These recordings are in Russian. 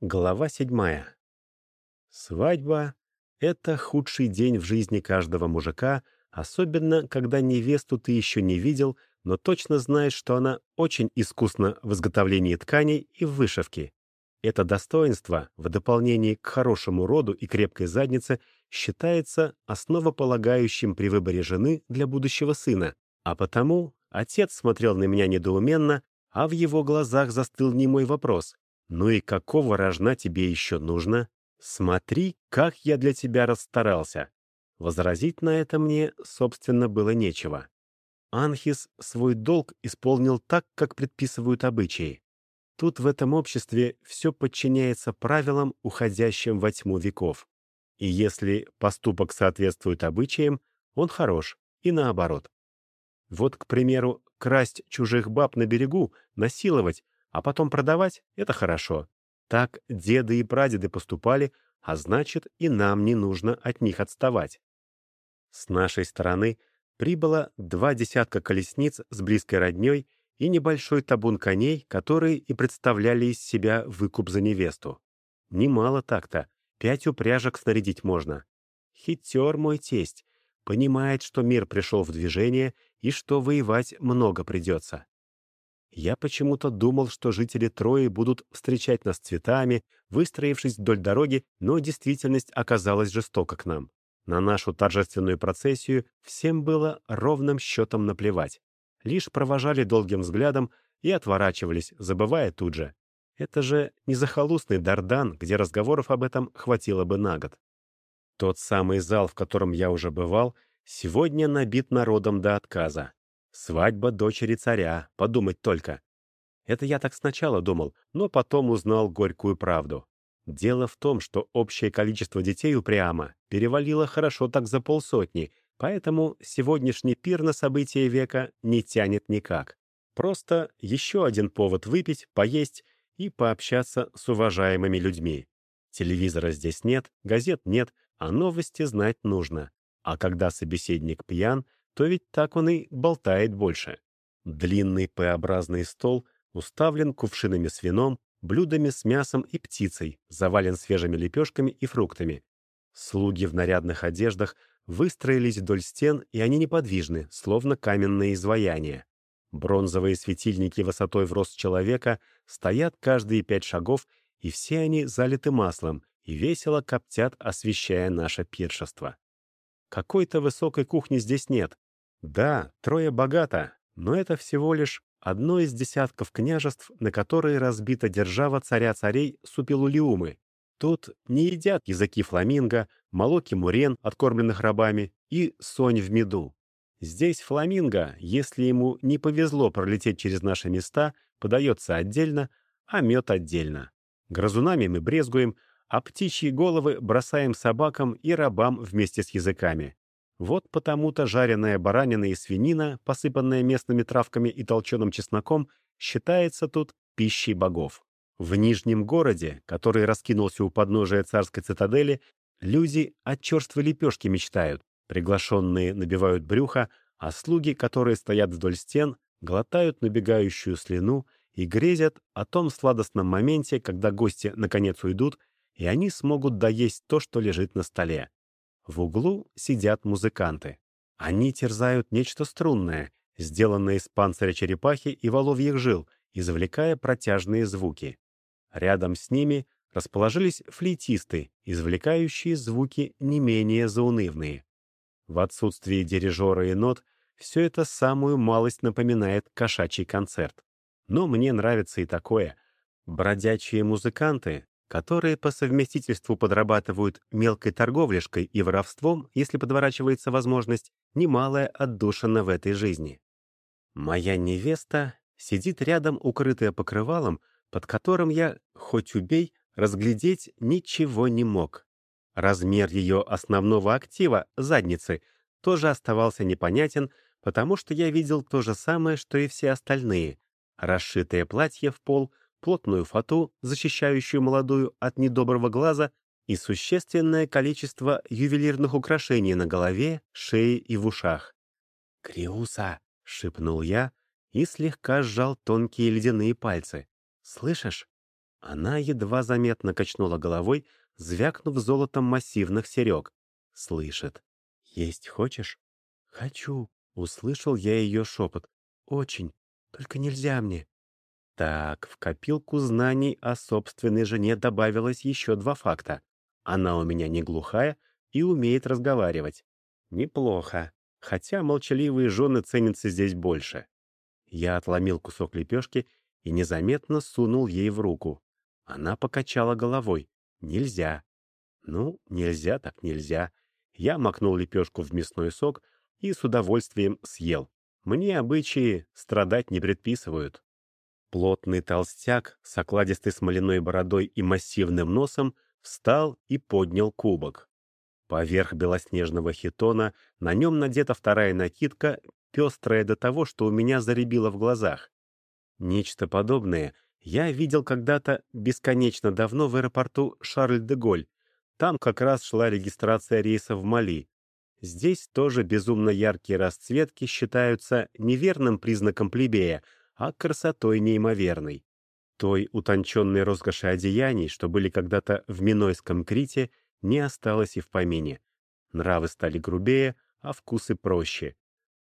Глава седьмая. Свадьба — это худший день в жизни каждого мужика, особенно когда невесту ты еще не видел, но точно знаешь, что она очень искусна в изготовлении тканей и в вышивке. Это достоинство, в дополнение к хорошему роду и крепкой заднице, считается основополагающим при выборе жены для будущего сына, а потому отец смотрел на меня недоуменно, а в его глазах застыл немой вопрос — «Ну и какого рожна тебе еще нужно? Смотри, как я для тебя расстарался!» Возразить на это мне, собственно, было нечего. Анхис свой долг исполнил так, как предписывают обычаи. Тут в этом обществе все подчиняется правилам, уходящим во тьму веков. И если поступок соответствует обычаям, он хорош, и наоборот. Вот, к примеру, красть чужих баб на берегу, насиловать, а потом продавать — это хорошо. Так деды и прадеды поступали, а значит, и нам не нужно от них отставать. С нашей стороны прибыло два десятка колесниц с близкой родней и небольшой табун коней, которые и представляли из себя выкуп за невесту. Немало так-то, пять упряжек снарядить можно. Хитер мой тесть, понимает, что мир пришел в движение и что воевать много придется. Я почему-то думал, что жители Трои будут встречать нас цветами, выстроившись вдоль дороги, но действительность оказалась жестока к нам. На нашу торжественную процессию всем было ровным счетом наплевать. Лишь провожали долгим взглядом и отворачивались, забывая тут же. Это же не захолустный Дардан, где разговоров об этом хватило бы на год. Тот самый зал, в котором я уже бывал, сегодня набит народом до отказа. Свадьба дочери царя, подумать только. Это я так сначала думал, но потом узнал горькую правду. Дело в том, что общее количество детей у Приама перевалило хорошо так за полсотни, поэтому сегодняшний пир на события века не тянет никак. Просто еще один повод выпить, поесть и пообщаться с уважаемыми людьми. Телевизора здесь нет, газет нет, а новости знать нужно. А когда собеседник пьян — то ведь так он и болтает больше. Длинный П-образный стол уставлен кувшинами с вином, блюдами с мясом и птицей, завален свежими лепешками и фруктами. Слуги в нарядных одеждах выстроились вдоль стен, и они неподвижны, словно каменные изваяния. Бронзовые светильники высотой в рост человека стоят каждые пять шагов, и все они залиты маслом и весело коптят, освещая наше пиршество. Какой-то высокой кухни здесь нет, да, Трое богато, но это всего лишь одно из десятков княжеств, на которые разбита держава царя-царей Супилулиумы. Тут не едят языки фламинго, молоки мурен, откормленных рабами, и сонь в меду. Здесь фламинго, если ему не повезло пролететь через наши места, подается отдельно, а мед отдельно. Грызунами мы брезгуем, а птичьи головы бросаем собакам и рабам вместе с языками. Вот потому-то жареная баранина и свинина, посыпанная местными травками и толченым чесноком, считается тут пищей богов. В Нижнем городе, который раскинулся у подножия царской цитадели, люди о черствой лепешке мечтают, приглашенные набивают брюхо, а слуги, которые стоят вдоль стен, глотают набегающую слюну и грезят о том сладостном моменте, когда гости наконец уйдут, и они смогут доесть то, что лежит на столе. В углу сидят музыканты. Они терзают нечто струнное, сделанное из панциря черепахи и воловьих жил, извлекая протяжные звуки. Рядом с ними расположились флейтисты, извлекающие звуки не менее заунывные. В отсутствии дирижера и нот все это самую малость напоминает кошачий концерт. Но мне нравится и такое. Бродячие музыканты которые по совместительству подрабатывают мелкой торговляшкой и воровством, если подворачивается возможность, немалая отдушина в этой жизни. Моя невеста сидит рядом, укрытая покрывалом, под которым я, хоть убей, разглядеть ничего не мог. Размер ее основного актива, задницы, тоже оставался непонятен, потому что я видел то же самое, что и все остальные. Расшитое платье в пол — плотную фату, защищающую молодую от недоброго глаза, и существенное количество ювелирных украшений на голове, шее и в ушах. «Криуса!» — шепнул я и слегка сжал тонкие ледяные пальцы. «Слышишь?» Она едва заметно качнула головой, звякнув золотом массивных серег. Слышит. «Есть хочешь?» «Хочу», — услышал я ее шепот. «Очень. Только нельзя мне». Так, в копилку знаний о собственной жене добавилось еще два факта. Она у меня не глухая и умеет разговаривать. Неплохо. Хотя молчаливые жены ценятся здесь больше. Я отломил кусок лепешки и незаметно сунул ей в руку. Она покачала головой. «Нельзя». «Ну, нельзя так нельзя». Я макнул лепешку в мясной сок и с удовольствием съел. Мне обычаи страдать не предписывают. Плотный толстяк с окладистой смоляной бородой и массивным носом встал и поднял кубок. Поверх белоснежного хитона на нем надета вторая накидка, пестрая до того, что у меня заребило в глазах. Нечто подобное я видел когда-то бесконечно давно в аэропорту Шарль-де-Голь. Там как раз шла регистрация рейса в Мали. Здесь тоже безумно яркие расцветки считаются неверным признаком плебея, а красотой неимоверной. Той утонченной роскоши одеяний, что были когда-то в Минойском Крите, не осталось и в помине. Нравы стали грубее, а вкусы проще.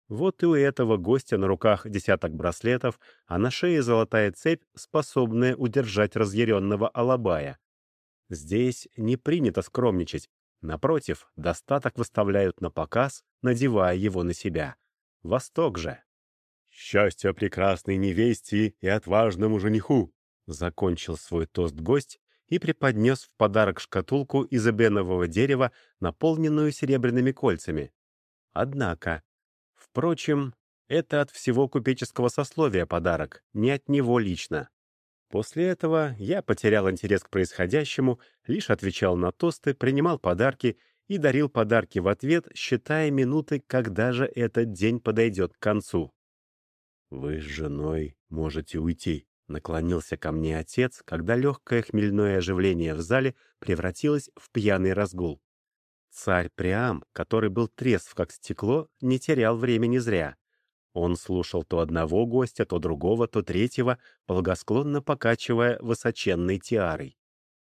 Вот и у этого гостя на руках десяток браслетов, а на шее золотая цепь, способная удержать разъяренного алабая. Здесь не принято скромничать. Напротив, достаток выставляют на показ, надевая его на себя. Восток же. «Счастье прекрасной невесте и отважному жениху!» Закончил свой тост гость и преподнес в подарок шкатулку из эбенового дерева, наполненную серебряными кольцами. Однако, впрочем, это от всего купеческого сословия подарок, не от него лично. После этого я потерял интерес к происходящему, лишь отвечал на тосты, принимал подарки и дарил подарки в ответ, считая минуты, когда же этот день подойдет к концу. «Вы с женой можете уйти», Наклонился ко мне отец, когда легкое хмельное оживление в зале превратилось в пьяный разгул. Царь Приам, который был трезв как стекло, не терял времени зря. Он слушал то одного гостя, то другого, то третьего, благосклонно покачивая высоченной тиарой.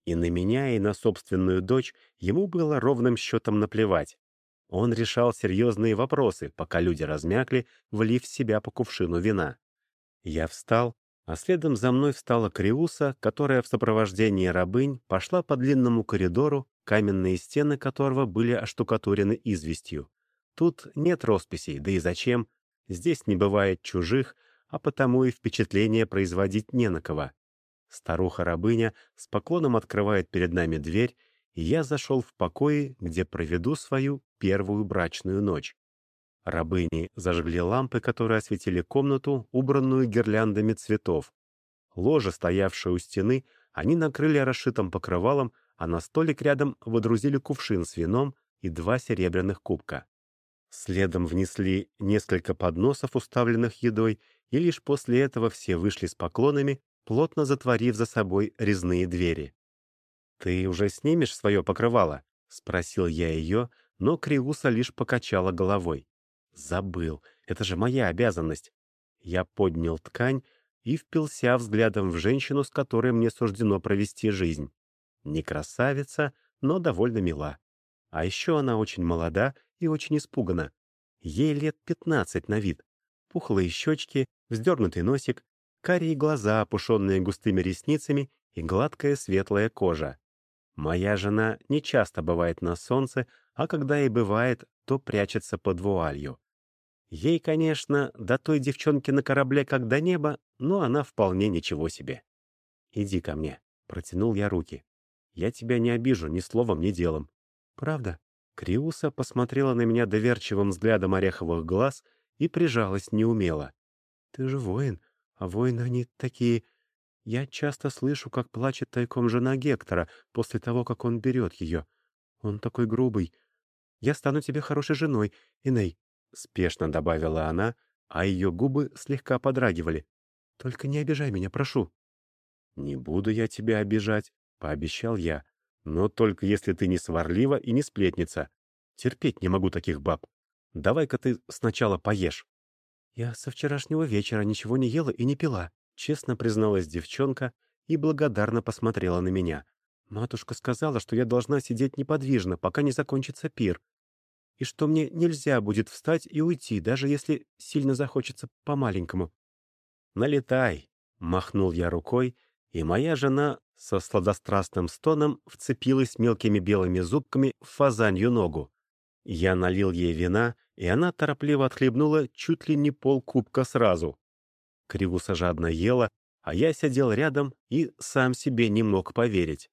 И на меня, и на собственную дочь ему было ровным счетом наплевать. Он решал серьезные вопросы, пока люди размякли, влив в себя по кувшину вина. Я встал, а следом за мной встала Криуса, которая в сопровождении рабынь пошла по длинному коридору, каменные стены которого были оштукатурены известью. Тут нет росписей, да и зачем? Здесь не бывает чужих, а потому и впечатление производить не на кого. Старуха-рабыня с поклоном открывает перед нами дверь, и я зашел в покои, где проведу свою первую брачную ночь. Рабыни зажгли лампы, которые осветили комнату, убранную гирляндами цветов. Ложе, стоявшее у стены, они накрыли расшитым покрывалом, а на столик рядом водрузили кувшин с вином и два серебряных кубка. Следом внесли несколько подносов, уставленных едой, и лишь после этого все вышли с поклонами, плотно затворив за собой резные двери. «Ты уже снимешь свое покрывало?» — спросил я ее, но Криуса лишь покачала головой. Забыл. Это же моя обязанность. Я поднял ткань и впился взглядом в женщину, с которой мне суждено провести жизнь. Не красавица, но довольно мила. А еще она очень молода и очень испугана. Ей лет пятнадцать на вид. Пухлые щечки, вздернутый носик, карие глаза, опушенные густыми ресницами и гладкая светлая кожа. Моя жена не часто бывает на солнце, а когда и бывает, то прячется под вуалью. Ей, конечно, до той девчонки на корабле как до неба, но она вполне ничего себе. «Иди ко мне», — протянул я руки. «Я тебя не обижу ни словом, ни делом». «Правда?» Криуса посмотрела на меня доверчивым взглядом ореховых глаз и прижалась неумело. «Ты же воин, а воины они такие... Я часто слышу, как плачет тайком жена Гектора после того, как он берет ее. Он такой грубый. Я стану тебе хорошей женой, Иней. — спешно добавила она, а ее губы слегка подрагивали. «Только не обижай меня, прошу». «Не буду я тебя обижать», — пообещал я. «Но только если ты не сварлива и не сплетница. Терпеть не могу таких баб. Давай-ка ты сначала поешь». «Я со вчерашнего вечера ничего не ела и не пила», — честно призналась девчонка и благодарно посмотрела на меня. Матушка сказала, что я должна сидеть неподвижно, пока не закончится пир, и что мне нельзя будет встать и уйти, даже если сильно захочется по-маленькому. «Налетай!» — махнул я рукой, и моя жена со сладострастным стоном вцепилась мелкими белыми зубками в фазанью ногу. Я налил ей вина, и она торопливо отхлебнула чуть ли не полкубка сразу. Кривуса жадно ела, а я сидел рядом и сам себе не мог поверить.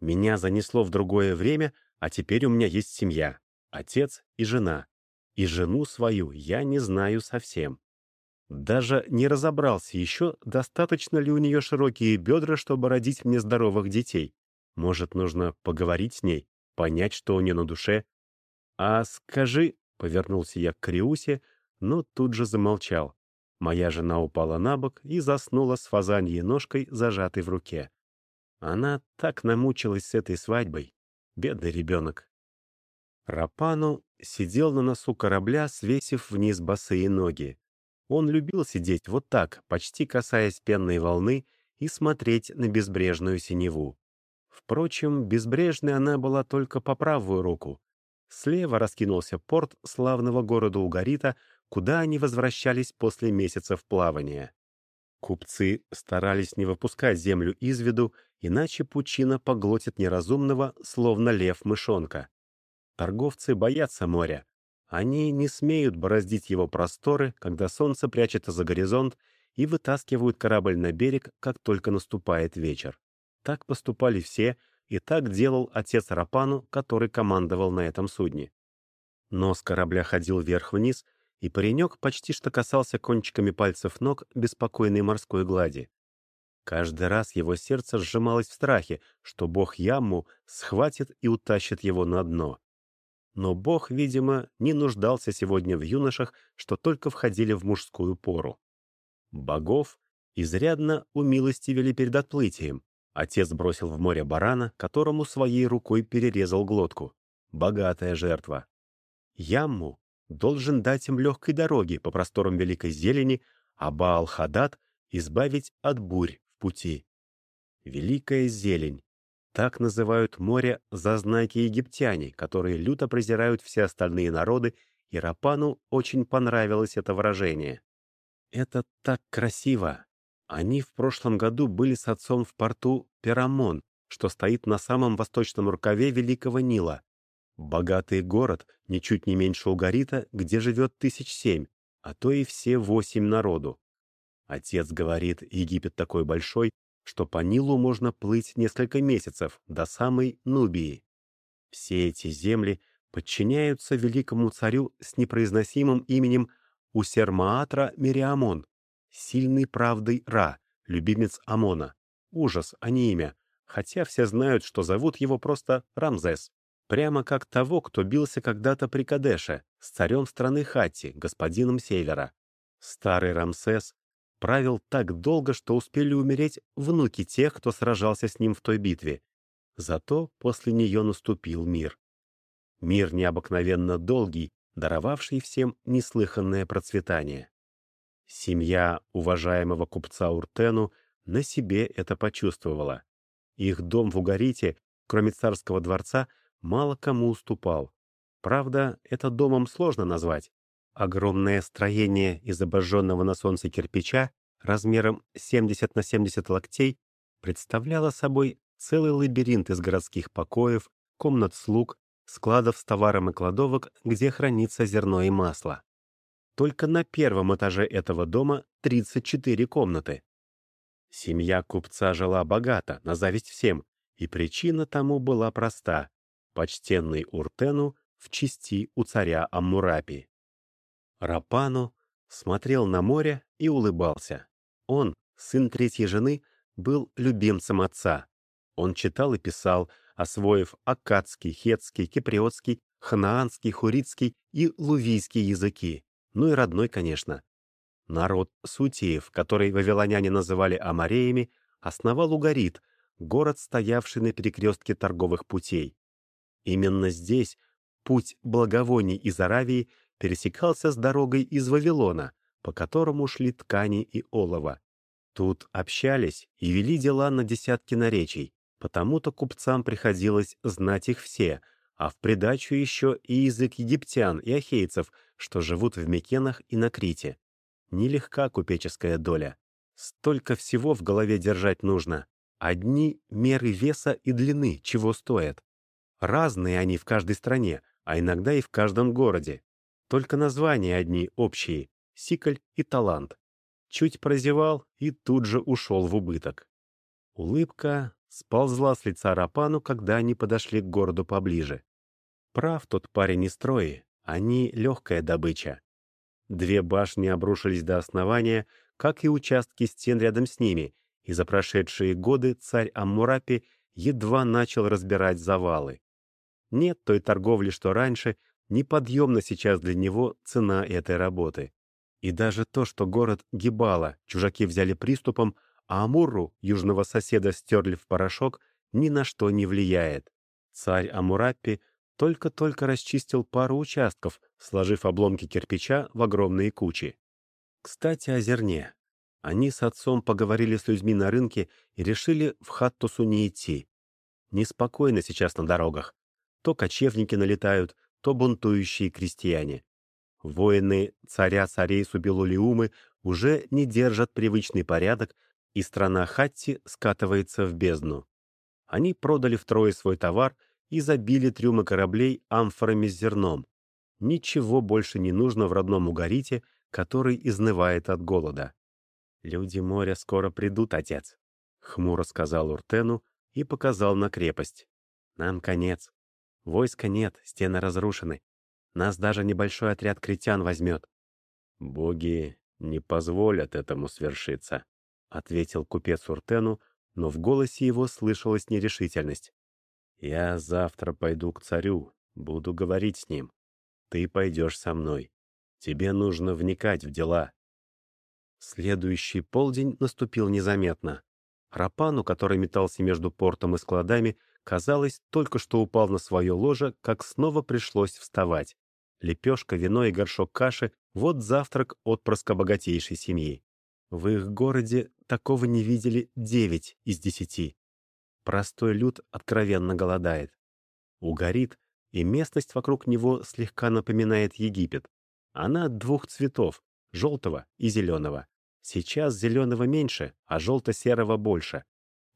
Меня занесло в другое время, а теперь у меня есть семья, отец и жена. И жену свою я не знаю совсем. Даже не разобрался еще, достаточно ли у нее широкие бедра, чтобы родить мне здоровых детей. Может, нужно поговорить с ней, понять, что у нее на душе. «А скажи...» — повернулся я к Криусе, но тут же замолчал. Моя жена упала на бок и заснула с фазаньей ножкой, зажатой в руке. Она так намучилась с этой свадьбой. Бедный ребенок. Рапану сидел на носу корабля, свесив вниз босые ноги. Он любил сидеть вот так, почти касаясь пенной волны, и смотреть на безбрежную синеву. Впрочем, безбрежной она была только по правую руку. Слева раскинулся порт славного города Угарита, куда они возвращались после месяцев плавания. Купцы старались не выпускать землю из виду, иначе пучина поглотит неразумного, словно лев-мышонка. Торговцы боятся моря. Они не смеют бороздить его просторы, когда солнце прячется за горизонт, и вытаскивают корабль на берег, как только наступает вечер. Так поступали все, и так делал отец Рапану, который командовал на этом судне. Нос корабля ходил вверх-вниз — и паренек почти что касался кончиками пальцев ног беспокойной морской глади. Каждый раз его сердце сжималось в страхе, что бог Ямму схватит и утащит его на дно. Но бог, видимо, не нуждался сегодня в юношах, что только входили в мужскую пору. Богов изрядно умилостивили перед отплытием. Отец бросил в море барана, которому своей рукой перерезал глотку. Богатая жертва. Ямму должен дать им легкой дороги по просторам великой зелени, а Баал-Хадад избавить от бурь в пути. Великая зелень. Так называют море зазнайки египтяне, которые люто презирают все остальные народы, и Рапану очень понравилось это выражение. Это так красиво. Они в прошлом году были с отцом в порту Перамон, что стоит на самом восточном рукаве Великого Нила. Богатый город, ничуть не меньше Угарита, где живет тысяч семь, а то и все восемь народу. Отец говорит, Египет такой большой, что по Нилу можно плыть несколько месяцев, до самой Нубии. Все эти земли подчиняются великому царю с непроизносимым именем Усермаатра Мириамон, сильный правдой Ра, любимец Амона. Ужас, а не имя, хотя все знают, что зовут его просто Рамзес прямо как того, кто бился когда-то при Кадеше, с царем страны Хати, господином Севера. Старый Рамсес правил так долго, что успели умереть внуки тех, кто сражался с ним в той битве. Зато после нее наступил мир. Мир необыкновенно долгий, даровавший всем неслыханное процветание. Семья уважаемого купца Уртену на себе это почувствовала. Их дом в Угарите, кроме царского дворца, мало кому уступал. Правда, это домом сложно назвать. Огромное строение из обожженного на солнце кирпича размером 70 на 70 локтей представляло собой целый лабиринт из городских покоев, комнат слуг, складов с товаром и кладовок, где хранится зерно и масло. Только на первом этаже этого дома 34 комнаты. Семья купца жила богато, на зависть всем, и причина тому была проста почтенный Уртену в чести у царя Аммурапи. Рапану смотрел на море и улыбался. Он, сын третьей жены, был любимцем отца. Он читал и писал, освоив аккадский, хетский, киприотский, ханаанский, хуритский и лувийский языки, ну и родной, конечно. Народ Сутиев, который вавилоняне называли Амареями, основал Угарит, город, стоявший на перекрестке торговых путей. Именно здесь путь благовоний из Аравии пересекался с дорогой из Вавилона, по которому шли ткани и олово. Тут общались и вели дела на десятки наречий, потому-то купцам приходилось знать их все, а в придачу еще и язык египтян и ахейцев, что живут в Микенах и на Крите. Нелегка купеческая доля. Столько всего в голове держать нужно. Одни меры веса и длины чего стоят. Разные они в каждой стране, а иногда и в каждом городе. Только названия одни общие — сикль и талант. Чуть прозевал и тут же ушел в убыток. Улыбка сползла с лица Рапану, когда они подошли к городу поближе. Прав тот парень из строи, они легкая добыча. Две башни обрушились до основания, как и участки стен рядом с ними, и за прошедшие годы царь Аммурапи едва начал разбирать завалы. Нет той торговли, что раньше, неподъемна сейчас для него цена этой работы. И даже то, что город Гибала чужаки взяли приступом, а Амурру, южного соседа, стерли в порошок, ни на что не влияет. Царь Амураппи только-только расчистил пару участков, сложив обломки кирпича в огромные кучи. Кстати, о зерне. Они с отцом поговорили с людьми на рынке и решили в Хаттусу не идти. Неспокойно сейчас на дорогах. То кочевники налетают, то бунтующие крестьяне. Воины царя царей Субилулиумы уже не держат привычный порядок, и страна Хатти скатывается в бездну. Они продали втрое свой товар и забили трюмы кораблей амфорами с зерном. Ничего больше не нужно в родном Угарите, который изнывает от голода. «Люди моря скоро придут, отец», — хмуро сказал Уртену и показал на крепость. «Нам конец. Войска нет, стены разрушены. Нас даже небольшой отряд критян возьмет». «Боги не позволят этому свершиться», — ответил купец Уртену, но в голосе его слышалась нерешительность. «Я завтра пойду к царю, буду говорить с ним. Ты пойдешь со мной. Тебе нужно вникать в дела». Следующий полдень наступил незаметно. Рапану, который метался между портом и складами, казалось, только что упал на свое ложе, как снова пришлось вставать. Лепешка, вино и горшок каши — вот завтрак отпрыска богатейшей семьи. В их городе такого не видели девять из десяти. Простой люд откровенно голодает. Угорит, и местность вокруг него слегка напоминает Египет. Она двух цветов — желтого и зеленого. Сейчас зеленого меньше, а желто-серого больше.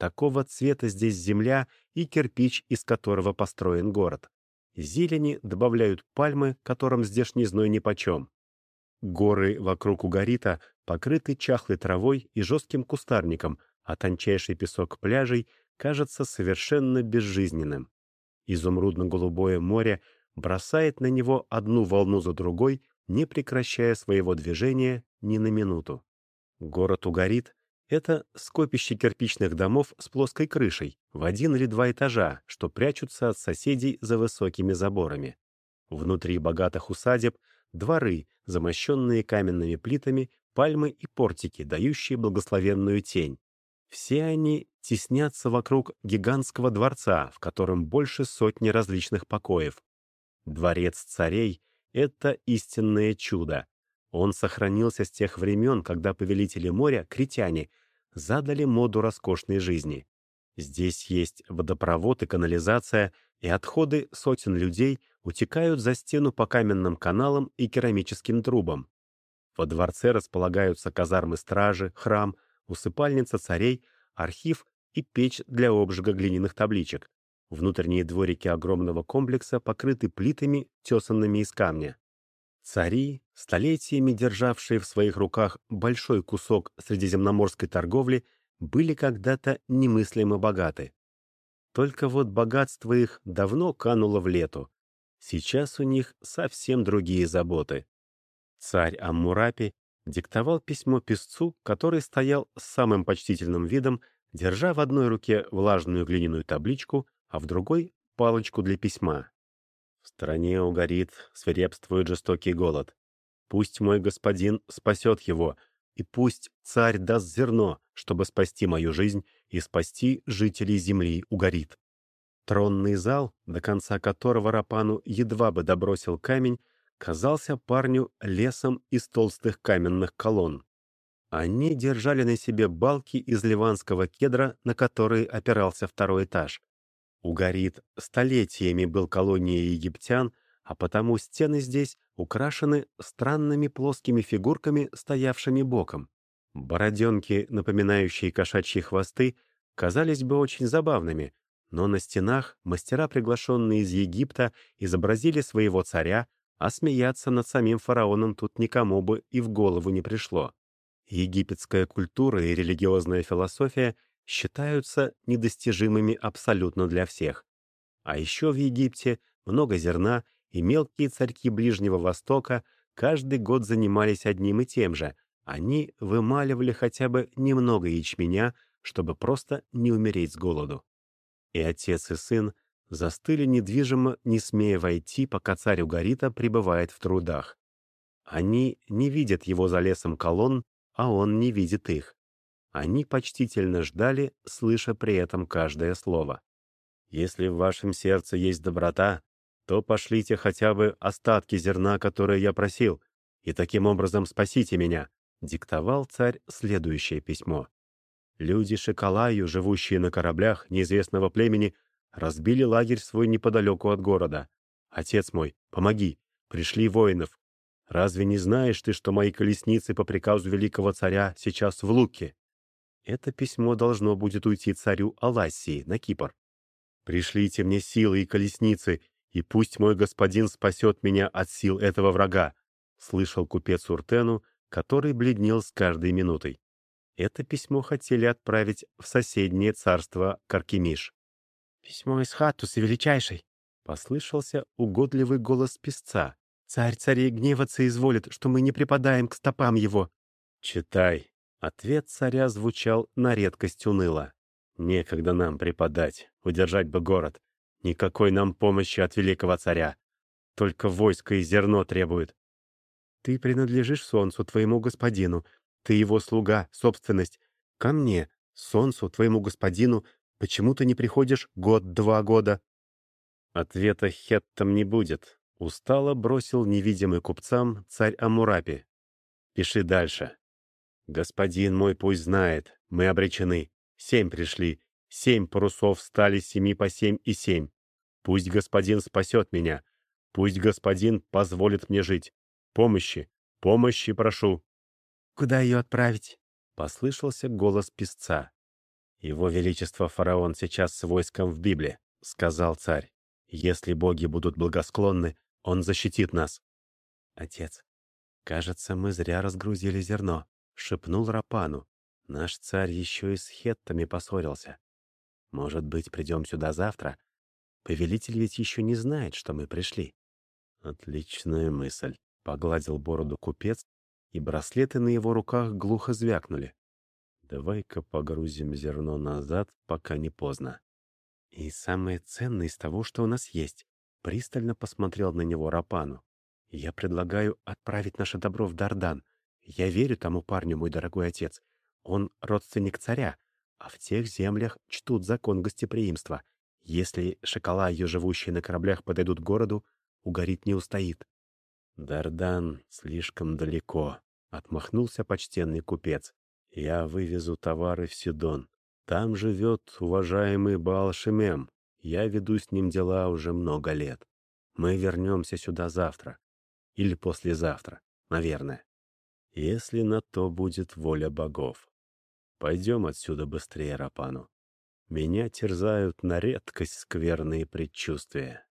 Такого цвета здесь земля и кирпич, из которого построен город. Зелени добавляют пальмы, которым здешний зной нипочем. Горы вокруг Угарита покрыты чахлой травой и жестким кустарником, а тончайший песок пляжей кажется совершенно безжизненным. Изумрудно-голубое море бросает на него одну волну за другой, не прекращая своего движения ни на минуту. Город Угарит — это скопище кирпичных домов с плоской крышей, в один или два этажа, что прячутся от соседей за высокими заборами. Внутри богатых усадеб — дворы, замощенные каменными плитами, пальмы и портики, дающие благословенную тень. Все они теснятся вокруг гигантского дворца, в котором больше сотни различных покоев. Дворец царей — это истинное чудо. Он сохранился с тех времен, когда повелители моря, критяне, задали моду роскошной жизни. Здесь есть водопровод и канализация, и отходы сотен людей утекают за стену по каменным каналам и керамическим трубам. Во дворце располагаются казармы стражи, храм, усыпальница царей, архив и печь для обжига глиняных табличек. Внутренние дворики огромного комплекса покрыты плитами, тесанными из камня. Цари, столетиями державшие в своих руках большой кусок средиземноморской торговли, были когда-то немыслимо богаты. Только вот богатство их давно кануло в лету. Сейчас у них совсем другие заботы. Царь Аммурапи диктовал письмо писцу, который стоял с самым почтительным видом, держа в одной руке влажную глиняную табличку, а в другой — палочку для письма. Стране угорит, свирепствует жестокий голод. Пусть мой господин спасет его, и пусть царь даст зерно, чтобы спасти мою жизнь и спасти жителей земли угорит. Тронный зал, до конца которого Рапану едва бы добросил камень, казался парню лесом из толстых каменных колонн. Они держали на себе балки из ливанского кедра, на которые опирался второй этаж. Угарит столетиями был колонией египтян, а потому стены здесь украшены странными плоскими фигурками, стоявшими боком. Бороденки, напоминающие кошачьи хвосты, казались бы очень забавными, но на стенах мастера, приглашенные из Египта, изобразили своего царя, а смеяться над самим фараоном тут никому бы и в голову не пришло. Египетская культура и религиозная философия считаются недостижимыми абсолютно для всех. А еще в Египте много зерна, и мелкие царьки Ближнего Востока каждый год занимались одним и тем же. Они вымаливали хотя бы немного ячменя, чтобы просто не умереть с голоду. И отец и сын застыли недвижимо, не смея войти, пока царь Угарита пребывает в трудах. Они не видят его за лесом колонн, а он не видит их. Они почтительно ждали, слыша при этом каждое слово. «Если в вашем сердце есть доброта, то пошлите хотя бы остатки зерна, которые я просил, и таким образом спасите меня», — диктовал царь следующее письмо. Люди Шекалаю, живущие на кораблях неизвестного племени, разбили лагерь свой неподалеку от города. «Отец мой, помоги! Пришли воинов! Разве не знаешь ты, что мои колесницы по приказу великого царя сейчас в Луке?» Это письмо должно будет уйти царю Аласии на Кипр. «Пришлите мне силы и колесницы, и пусть мой господин спасет меня от сил этого врага», слышал купец Уртену, который бледнел с каждой минутой. Это письмо хотели отправить в соседнее царство Каркемиш. «Письмо из Хаттуса величайший!» — послышался угодливый голос писца. Царь царей гневаться изволит, что мы не припадаем к стопам его. Читай. Ответ царя звучал на редкость уныло. Некогда нам преподать, удержать бы город. Никакой нам помощи от великого царя. Только войско и зерно требует. Ты принадлежишь солнцу, твоему господину. Ты его слуга, собственность. Ко мне, солнцу, твоему господину, почему ты не приходишь год-два года? Ответа хеттам не будет, Устало бросил невидимый купцам царь Амурапи. «Пиши дальше. Господин мой пусть знает, мы обречены. Семь пришли, семь парусов стали семи по семь и семь. Пусть господин спасет меня, пусть господин позволит мне жить. Помощи, помощи прошу». «Куда ее отправить?» — послышался голос писца. «Его Величество Фараон сейчас с войском в Библии», — сказал царь. «Если боги будут благосклонны, он защитит нас. Отец, кажется, мы зря разгрузили зерно, шепнул Рапану. Наш царь еще и с хеттами поссорился. Может быть, придем сюда завтра? Повелитель ведь еще не знает, что мы пришли. Отличная мысль. Погладил бороду купец, и браслеты на его руках глухо звякнули. Давай-ка погрузим зерно назад, пока не поздно. И самое ценное из того, что у нас есть. Пристально посмотрел на него Рапану. «Я предлагаю отправить наше добро в Дардан. Я верю тому парню, мой дорогой отец. Он родственник царя, а в тех землях чтут закон гостеприимства. Если шокола ее живущие на кораблях подойдут к городу, угорит не устоит». «Дардан слишком далеко», — отмахнулся почтенный купец. «Я вывезу товары в Сидон. Там живет уважаемый Баал-Шемем, я веду с ним дела уже много лет. Мы вернемся сюда завтра. Или послезавтра, наверное. Если на то будет воля богов. Пойдем отсюда быстрее, Рапану. Меня терзают на редкость скверные предчувствия.